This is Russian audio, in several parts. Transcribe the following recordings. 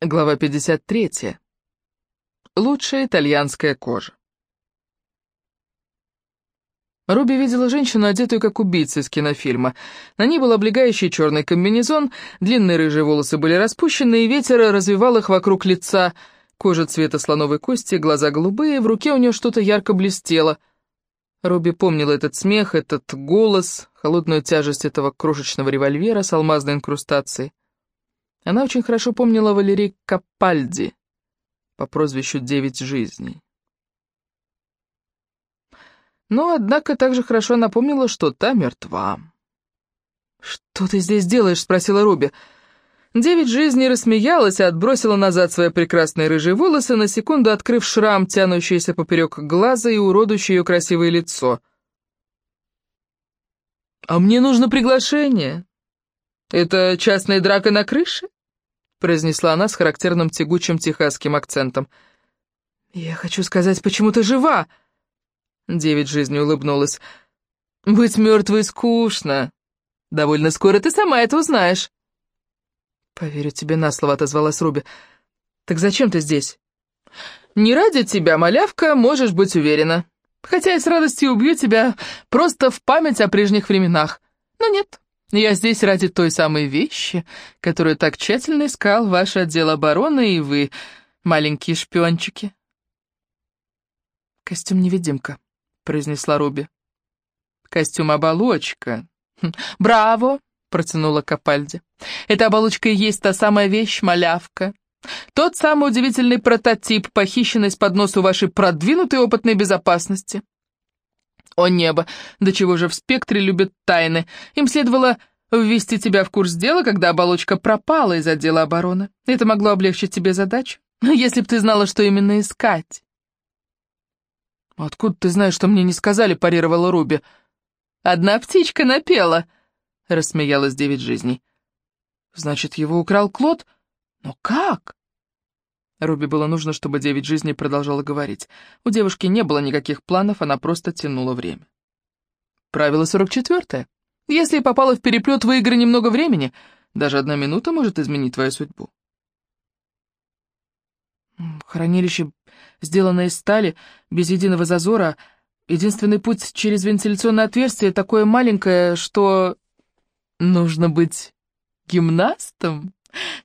Глава 53. Лучшая итальянская кожа. Руби видела женщину, одетую как убийца из кинофильма. На ней был облегающий черный комбинезон, длинные рыжие волосы были распущены, и ветер развивал их вокруг лица. Кожа цвета слоновой кости, глаза голубые, в руке у нее что-то ярко блестело. Руби помнила этот смех, этот голос, холодную тяжесть этого крошечного револьвера с алмазной инкрустацией. Она очень хорошо помнила Валерий Капальди по прозвищу «Девять жизней». Но, однако, также хорошо напомнила, что та мертва. «Что ты здесь делаешь?» — спросила Руби. Девять жизней рассмеялась и отбросила назад свои прекрасные рыжие волосы, на секунду открыв шрам, тянущийся поперек глаза и уродующий ее красивое лицо. «А мне нужно приглашение. Это частная драка на крыше?» произнесла она с характерным тягучим техасским акцентом. «Я хочу сказать, почему ты жива?» Девять жизней улыбнулась. «Быть мертвой скучно. Довольно скоро ты сама это узнаешь». «Поверю тебе на слово», — отозвалась Руби. «Так зачем ты здесь?» «Не ради тебя, малявка, можешь быть уверена. Хотя я с радостью убью тебя просто в память о прежних временах. Но нет, я здесь ради той самой вещи, которую так тщательно искал ваш отдел обороны и вы, маленькие шпиончики. «Костюм-невидимка», — произнесла Руби. «Костюм-оболочка». Хм, «Браво!» — протянула Капальди. «Эта оболочка и есть та самая вещь, малявка. Тот самый удивительный прототип, похищенный с-под носу вашей продвинутой опытной безопасности. О небо, до чего же в спектре любят тайны. Им следовало ввести тебя в курс дела, когда оболочка пропала из отдела обороны. Это могло облегчить тебе задачу, если бы ты знала, что именно искать. «Откуда ты знаешь, что мне не сказали?» — парировала Руби. «Одна птичка напела», — рассмеялась девять жизней. «Значит, его украл Клод? Но как?» Руби было нужно, чтобы девять жизней продолжала говорить. У девушки не было никаких планов, она просто тянула время. Правило 44. Если попала в переплет, выиграй немного времени. Даже одна минута может изменить твою судьбу. Хранилище, сделанное из стали, без единого зазора. Единственный путь через вентиляционное отверстие такое маленькое, что... Нужно быть гимнастом?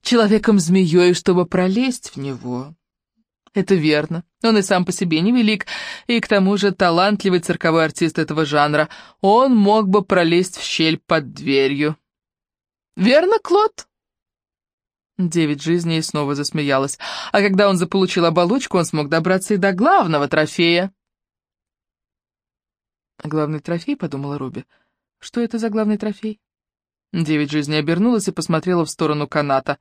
Человеком-змеей, чтобы пролезть в него. Это верно. Он и сам по себе невелик, и к тому же талантливый цирковой артист этого жанра. Он мог бы пролезть в щель под дверью. Верно, Клод? Девять жизней снова засмеялась. А когда он заполучил оболочку, он смог добраться и до главного трофея. «Главный трофей?» — подумала Руби. «Что это за главный трофей?» Девять жизней обернулась и посмотрела в сторону каната.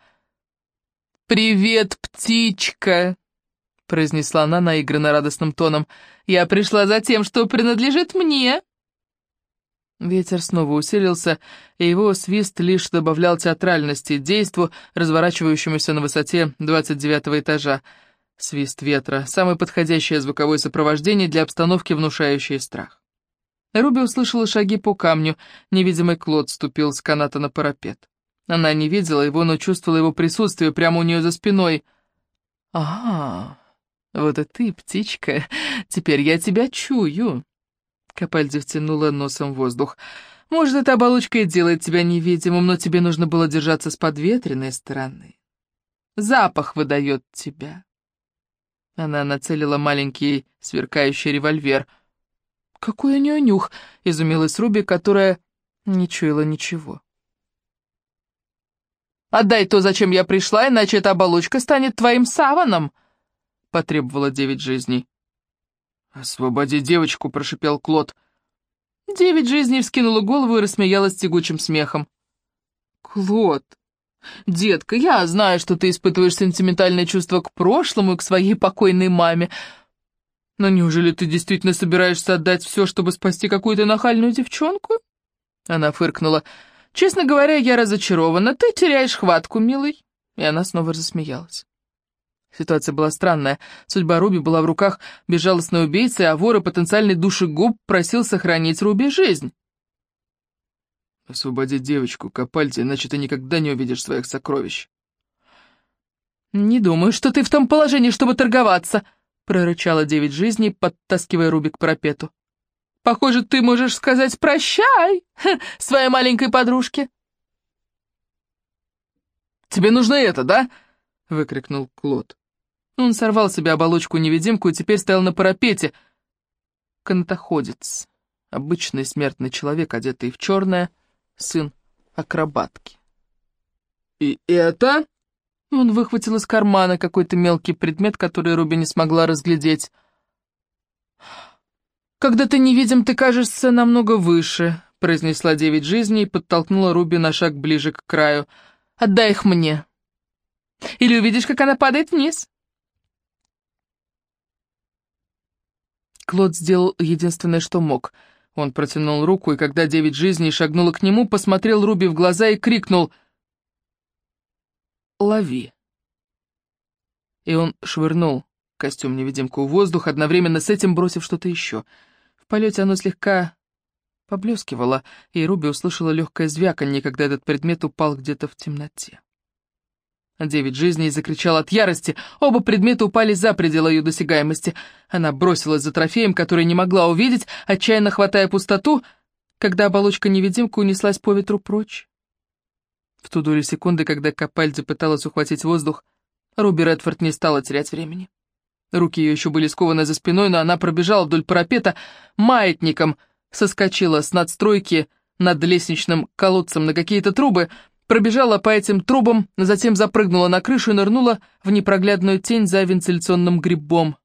«Привет, птичка!» — произнесла она наигранно радостным тоном. «Я пришла за тем, что принадлежит мне!» Ветер снова усилился, и его свист лишь добавлял театральности действу, разворачивающемуся на высоте двадцать девятого этажа. Свист ветра — самое подходящее звуковое сопровождение для обстановки, внушающее страх. Руби услышала шаги по камню, невидимый Клод ступил с каната на парапет. Она не видела его, но чувствовала его присутствие прямо у нее за спиной. «А, вот и ты, птичка, теперь я тебя чую!» Капальди втянула носом воздух. «Может, эта оболочка и делает тебя невидимым, но тебе нужно было держаться с подветренной стороны. Запах выдает тебя». Она нацелила маленький сверкающий револьвер — «Какой у нее нюх!» — изумилась Руби, которая не чуяла ничего. «Отдай то, зачем я пришла, иначе эта оболочка станет твоим саваном!» — потребовала девять жизней. «Освободи девочку!» — прошипел Клод. Девять жизней вскинула голову и рассмеялась тягучим смехом. «Клод, детка, я знаю, что ты испытываешь сентиментальное чувство к прошлому и к своей покойной маме, но неужели ты действительно собираешься отдать все, чтобы спасти какую-то нахальную девчонку? Она фыркнула. Честно говоря, я разочарована. Ты теряешь хватку, милый. И она снова засмеялась. Ситуация была странная. Судьба Руби была в руках безжалостной убийцы, а вор и потенциальный душегуб просил сохранить Руби жизнь. «Освободи девочку, Капальди, иначе ты никогда не увидишь своих сокровищ». «Не думаю, что ты в том положении, чтобы торговаться», — прорычала девять жизней, подтаскивая Руби к парапету. «Похоже, ты можешь сказать «прощай» своей маленькой подружке». «Тебе нужно это, да?» — выкрикнул Клод. Он сорвал себе оболочку-невидимку и теперь стоял на парапете. Канатоходец. Обычный смертный человек, одетый в черное, сын акробатки. «И это?» Он выхватил из кармана какой-то мелкий предмет, который Руби не смогла разглядеть. «Когда ты невидим, ты кажешься намного выше», — произнесла девять жизней и подтолкнула Руби на шаг ближе к краю. «Отдай их мне. Или увидишь, как она падает вниз». Клод сделал единственное, что мог. Он протянул руку, и когда девять жизней шагнула к нему, посмотрел Руби в глаза и крикнул «Лови!» И он швырнул костюм-невидимку в воздух, одновременно с этим бросив что-то еще. В полете оно слегка поблескивало, и Руби услышала легкое звяканье, когда этот предмет упал где-то в темноте. Девять жизней закричал от ярости. Оба предмета упали за пределы ее досягаемости. Она бросилась за трофеем, который не могла увидеть, отчаянно хватая пустоту, когда оболочка-невидимка унеслась по ветру прочь. В ту долю секунды, когда Капальди пыталась ухватить воздух, Руби Редфорд не стала терять времени. Руки ее еще были скованы за спиной, но она пробежала вдоль парапета маятником, соскочила с надстройки над лестничным колодцем на какие-то трубы, пробежала по этим трубам, затем запрыгнула на крышу и нырнула в непроглядную тень за вентиляционным грибом.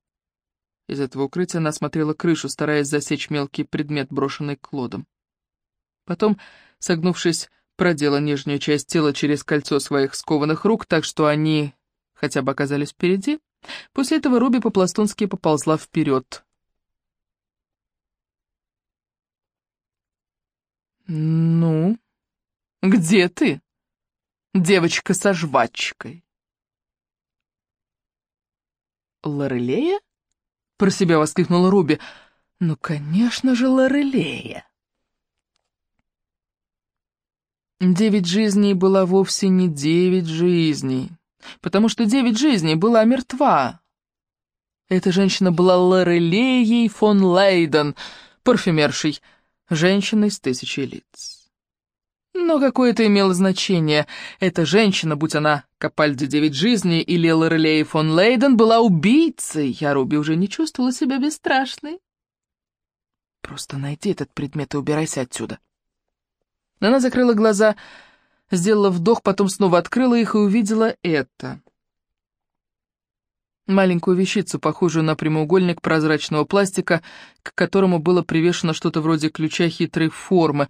Из этого укрытия она смотрела крышу, стараясь засечь мелкий предмет, брошенный Клодом. Потом, согнувшись, продела нижнюю часть тела через кольцо своих скованных рук, так что они хотя бы оказались впереди. После этого Руби по-пластунски поползла вперед. «Ну, где ты?» девочка со жвачкой. «Лорелея?» — про себя воскликнула Руби. «Ну, конечно же, Лорелея!» Девять жизней была вовсе не девять жизней, потому что девять жизней была мертва. Эта женщина была Лорелеей фон Лейден, парфюмершей, женщиной с тысячей лиц. Но какое это имело значение? Эта женщина, будь она Капальди Девять Жизней или Лорелей фон Лейден, была убийцей, а Руби уже не чувствовала себя бесстрашной. Просто найди этот предмет и убирайся отсюда. Она закрыла глаза, сделала вдох, потом снова открыла их и увидела это. Маленькую вещицу, похожую на прямоугольник прозрачного пластика, к которому было привешено что-то вроде ключа хитрой формы,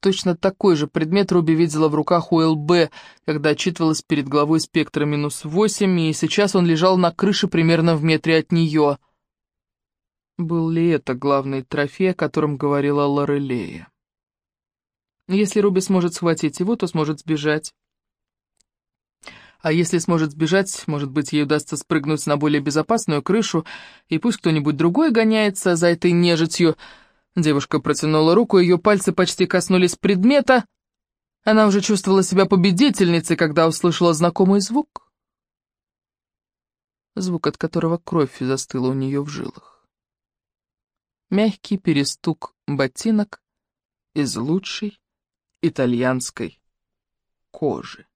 Точно такой же предмет Руби видела в руках у ЛБ, когда отчитывалась перед главой спектра минус восемь, и сейчас он лежал на крыше примерно в метре от нее. Был ли это главный трофей, о котором говорила Лорелея? Если Руби сможет схватить его, то сможет сбежать. А если сможет сбежать, может быть, ей удастся спрыгнуть на более безопасную крышу, и пусть кто-нибудь другой гоняется за этой нежитью, Девушка протянула руку, ее пальцы почти коснулись предмета. Она уже чувствовала себя победительницей, когда услышала знакомый звук. Звук, от которого кровь застыла у нее в жилах. Мягкий перестук ботинок из лучшей итальянской кожи.